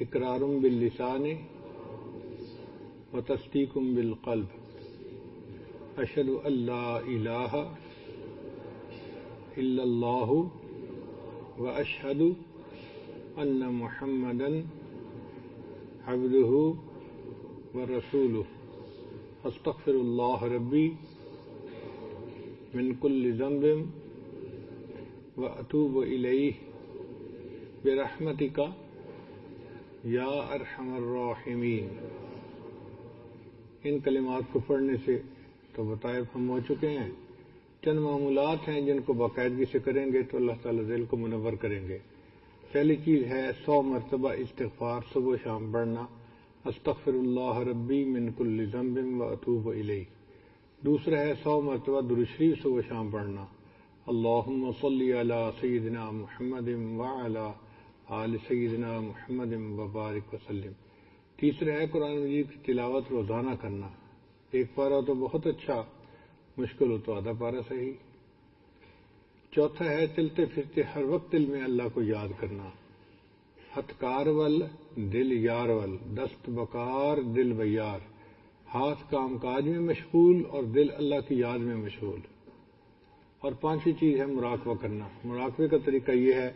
إقرار باللسان وتصديق بالقلب. اشد اللہ الہ الا اللہ و اشد ان محمد عبده و رسول استغفر اللہ ربی من كل ذنب و اطوب الیہ برحمتک یا ارحم الراحمین ان کلمات کو پڑھنے سے تو بتائے ہم ہو چکے ہیں۔ چند معمولات ہیں جن کو باقاعدگی سے کریں گے تو اللہ تعالی دل کو منور کریں گے۔ پہلی چیز ہے سو مرتبہ استغفار، صبح و شام پڑھنا استغفر اللہ ربی من کل ذنب و اطوب علیہ دوسرا ہے سو مرتبہ درشریف صبح شام پڑھنا اللہ صلی علی سیدنا محمد و علی آل سیدنا محمد وبارک وسلم۔ تیسرا ہے قرآن مجید کی تلاوت، روزانہ کرنا۔ ایک پارا تو بہت اچھا مشکل ہو تو آدھا پارا صحیح۔ چوتھا ہے، چلتے پھرتے ہر وقت دل میں اللہ کو یاد کرنا۔ ہتکار ول، دل یار ول، دست بکار، دل بیار۔ ہاتھ کام کاج میں مشغول اور دل اللہ کی یاد میں مشغول۔ اور پانچویں چیز ہے، مراقبہ کرنا۔ مراقبے کا طریقہ یہ ہے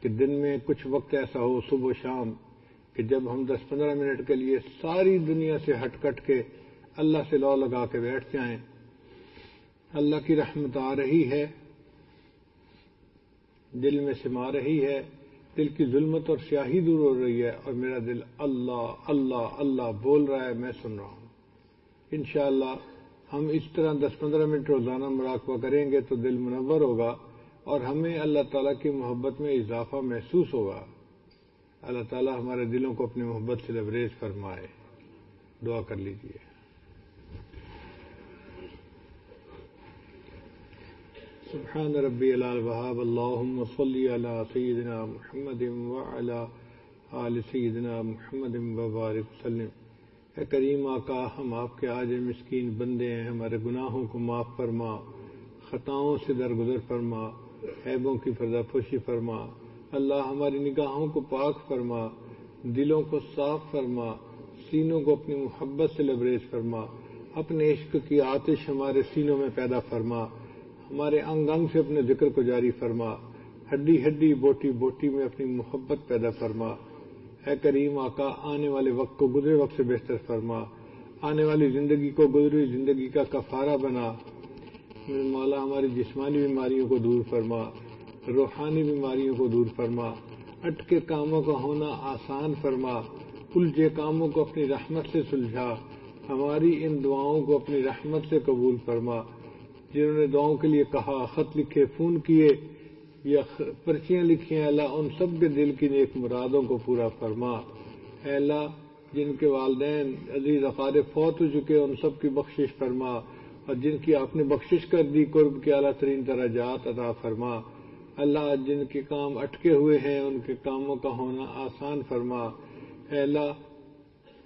کہ دن میں کچھ وقت ایسا ہو، صبح و شام، کہ جب ہم دس پندرہ منٹ کے لیے ساری دنیا سے ہٹ کٹ کے اللہ سے لو لگا کے بیٹھ جائیں۔ اللہ کی رحمت آ رہی ہے، دل میں سما رہی ہے۔ دل کی ظلمت اور سیاہی دور ہو رہی ہے اور میرا دل اللہ اللہ اللہ بول رہا ہے، میں سن رہا ہوں۔ انشاءاللہ ہم اس طرح دس پندرہ منٹ روزانہ مراقبہ کریں گے تو دل منور ہوگا اور ہمیں اللہ تعالیٰ کی محبت میں اضافہ محسوس ہوگا۔ اللہ تعالیٰ ہمارے دلوں کو اپنی محبت سے لبریز فرمائے۔ دعا کر لیجیے سبحان ربی الوہاب، اللہم صلی علی سیدنا محمد وعلا آل سیدنا محمد وبارک وسلم۔ اے کریم آقا، ہم آپ کے آج مسکین بندے ہیں، ہمارے گناہوں کو معاف فرما، خطاؤں سے درگزر فرما، عیبوں کی پردہ پوشی فرما۔ اللہ ہماری نگاہوں کو پاک فرما، دلوں کو صاف فرما، سینوں کو اپنی محبت سے لبریز فرما، اپنے عشق کی آتش ہمارے سینوں میں پیدا فرما۔ ہمارے انگ انگ سے اپنے ذکر کو جاری فرما، ہڈی ہڈی بوٹی بوٹی میں اپنی محبت پیدا فرما۔ اے کریم، آقا آنے والے وقت کو گزرے وقت سے بہتر فرما۔ آنے والی زندگی کو گزری زندگی کا کفارہ بنا۔ مولا، ہماری جسمانی بیماریوں کو دور فرما۔ روحانی بیماریوں کو دور فرما۔ اٹکے کاموں کا ہونا آسان فرما۔ الجھے کاموں کو اپنی رحمت سے سلجھا۔ ہماری ان دعاؤں کو اپنی رحمت سے قبول فرما۔ جنہوں نے دعاؤں کے لیے کہا، خط لکھے، فون کیے، یا پرچیاں لکھی ہیں، اللہ ان سب کے دل کی نیک مرادوں کو پورا فرما۔ اے اللہ، جن کے والدین عزیز افاد فوت ہو چکے ان سب کی بخشش فرما۔ اور جن کی آپ نے بخشش کر دی، قرب کے اعلیٰ ترین درجات عطا فرما۔ اللہ جن کے کام اٹکے ہوئے ہیں، ان کے کاموں کا ہونا آسان فرما۔ اے اللہ،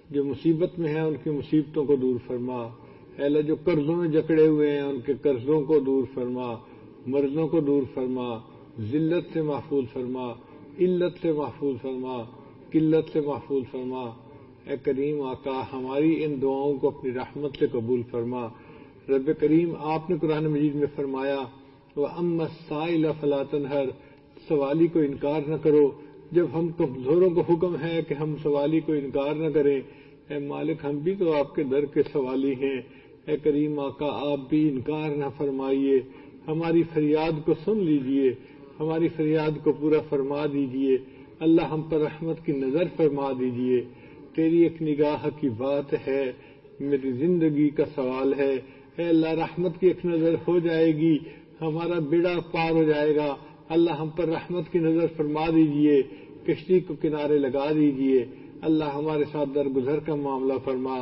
جو مصیبت میں ہیں، ان کی مصیبتوں کو دور فرما۔ اللہ جو قرضوں میں جکڑے ہوئے ہیں، ان کے قرضوں کو دور فرما، مرضوں کو دور فرما، ذلت سے محفوظ فرما، علت سے محفوظ فرما، قلت سے محفوظ فرما۔ اے کریم آقا، ہماری ان دعاؤں کو اپنی رحمت سے قبول فرما۔ رب کریم، آپ نے قرآن مجید میں فرمایا وہ ام سائل فلاطن ہر سوالی کو انکار نہ کرو۔ جب ہم کمزوروں کو حکم ہے کہ ہم سوالی کو انکار نہ کریں، اے مالک، ہم بھی تو آپ کے در کے سوالی ہیں۔ اے کریم آقا، آپ بھی انکار نہ فرمائیے۔ ہماری فریاد کو سن لیجیے۔ ہماری فریاد کو پورا فرما دیجیے۔ اللہ ہم پر رحمت کی نظر فرما دیجیے۔ تیری ایک نگاہ کی بات ہے، میری زندگی کا سوال ہے۔ اے اللہ، رحمت کی ایک نظر ہو جائے گی۔ ہمارا بیڑا پار ہو جائے گا۔ اللہ ہم پر رحمت کی نظر فرما دیجیے۔ کشتی کو کنارے لگا دیجیے۔ اللہ ہمارے ساتھ درگزر کا معاملہ فرما۔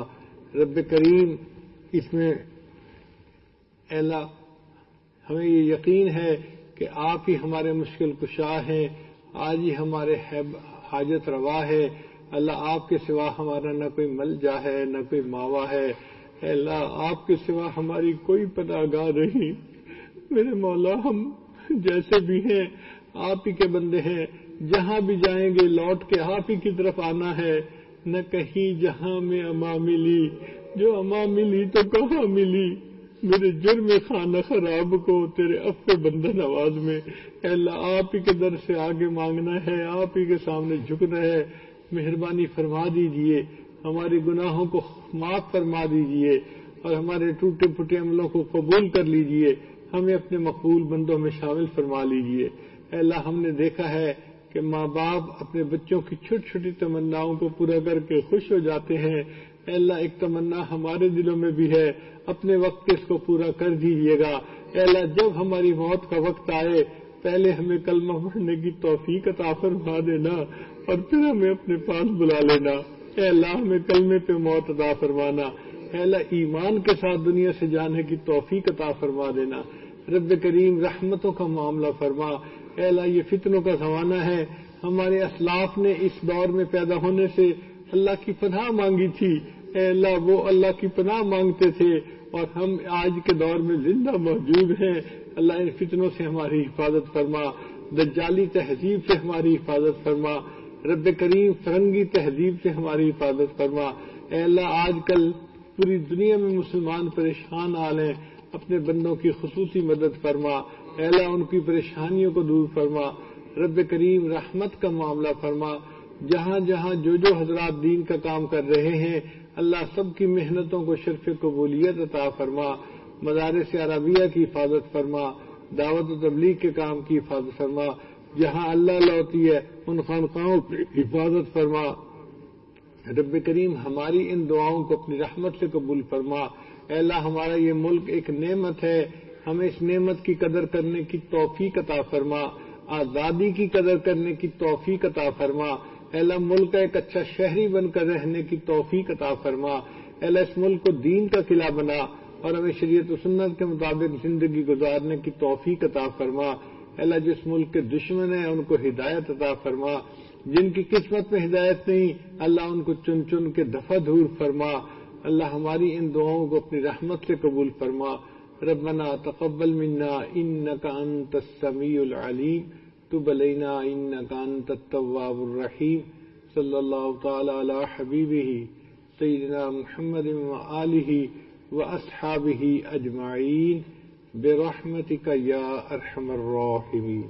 رب کریم اس میں اللہ ہمیں یہ یقین ہے کہ آپ ہی ہمارے مشکل کشا ہیں، آج ہی ہمارے حاجت روا ہے۔ اللہ آپ کے سوا ہمارا نہ کوئی مل جا ہے، نہ کوئی ماوا ہے۔ اللہ، آپ کے سوا ہماری کوئی پتہ گاہ نہیں۔ میرے مولا، ہم جیسے بھی ہیں، آپ ہی کے بندے ہیں۔ جہاں بھی جائیں گے، لوٹ کے آپ ہی کی طرف آنا ہے۔ نہ کہیں جہاں میں اما ملی جو اما ملی تو کہاں ملی؟ میرے جرم خانہ خراب کو، تیرے اف بندن آواز میں۔ اللہ، آپ ہی کے در سے آگے مانگنا ہے، آپ ہی کے سامنے جھکنا ہے۔ مہربانی فرما دیجیے، ہمارے گناہوں کو معاف فرما دیجیے اور ہمارے ٹوٹے پھوٹے عملوں کو قبول کر لیجیے۔ ہمیں اپنے مقبول بندوں میں شامل فرما لیجیے۔ اللہ، ہم نے دیکھا ہے کہ ماں باپ اپنے بچوں کی چھوٹی چھوٹی تمناؤں کو پورا کر کے خوش ہو جاتے ہیں۔ اللہ، ایک تمنا ہمارے دلوں میں بھی ہے۔ اپنے وقت اس کو پورا کر دیجیے گا۔ اللہ، جب ہماری موت کا وقت آئے، پہلے ہمیں کلمہ پڑھنے کی توفیق عطا فرما دینا اور پھر ہمیں اپنے پاس بلا لینا۔ اے اللہ، ہمیں کلمے پہ موت عطا فرمانا۔ اے اللہ، ایمان کے ساتھ دنیا سے جانے کی توفیق عطا فرما دینا۔ رب کریم رحمتوں کا معاملہ فرما۔ اے اللہ، یہ فتنوں کا زمانہ ہے۔ ہمارے اسلاف نے اس دور میں پیدا ہونے سے اللہ کی پناہ مانگی تھی۔ اے اللہ، وہ اللہ کی پناہ مانگتے تھے اور ہم آج کے دور میں زندہ موجود ہیں۔ اللہ ان فتنوں سے ہماری حفاظت فرما، دجالی تہذیب سے ہماری حفاظت فرما، رب کریم فرنگی تہذیب سے ہماری حفاظت فرما۔ اے اللہ، آج کل پوری دنیا میں مسلمان پریشان آ لیں اپنے بندوں کی خصوصی مدد فرما۔ اے اللہ، ان کی پریشانیوں کو دور فرما۔ رب کریم رحمت کا معاملہ فرما۔ جہاں جہاں جو جو حضرات دین کا کام کر رہے ہیں، اللہ سب کی محنتوں کو شرف قبولیت عطا فرما، مدارس عربیہ کی حفاظت فرما، دعوت و تبلیغ کے کام کی حفاظت فرما، جہاں اللہ لوتی ہے، ان خانقاہوں کی حفاظت فرما۔ رب کریم ہماری ان دعاؤں کو اپنی رحمت سے قبول فرما۔ اے اللہ، ہمارا یہ ملک ایک نعمت ہے۔ ہمیں اس نعمت کی قدر کرنے کی توفیق عطا فرما۔ آزادی کی قدر کرنے کی توفیق عطا فرما۔ اللہ ملک کا ایک اچھا شہری بن کر رہنے کی توفیق عطا فرما۔ اللہ اس ملک کو دین کا قلعہ بنا اور ہمیں شریعت و سنت کے مطابق زندگی گزارنے کی توفیق عطا فرما۔ اللہ جس ملک کے دشمن ہیں، ان کو ہدایت عطا فرما۔ جن کی قسمت میں ہدایت نہیں، اللہ ان کو چن چن کے دفع دور فرما۔ اللہ ہماری ان دعاؤں کو اپنی رحمت سے قبول فرما۔ ربنا تقبل منا انك انت السميع العليم تب علينا انك انت التواب الرحيم صلى الله تعالى على حبيبه سیدنا محمد وآله وأصحابه أجمعين برحمتك يا أرحم الراحمين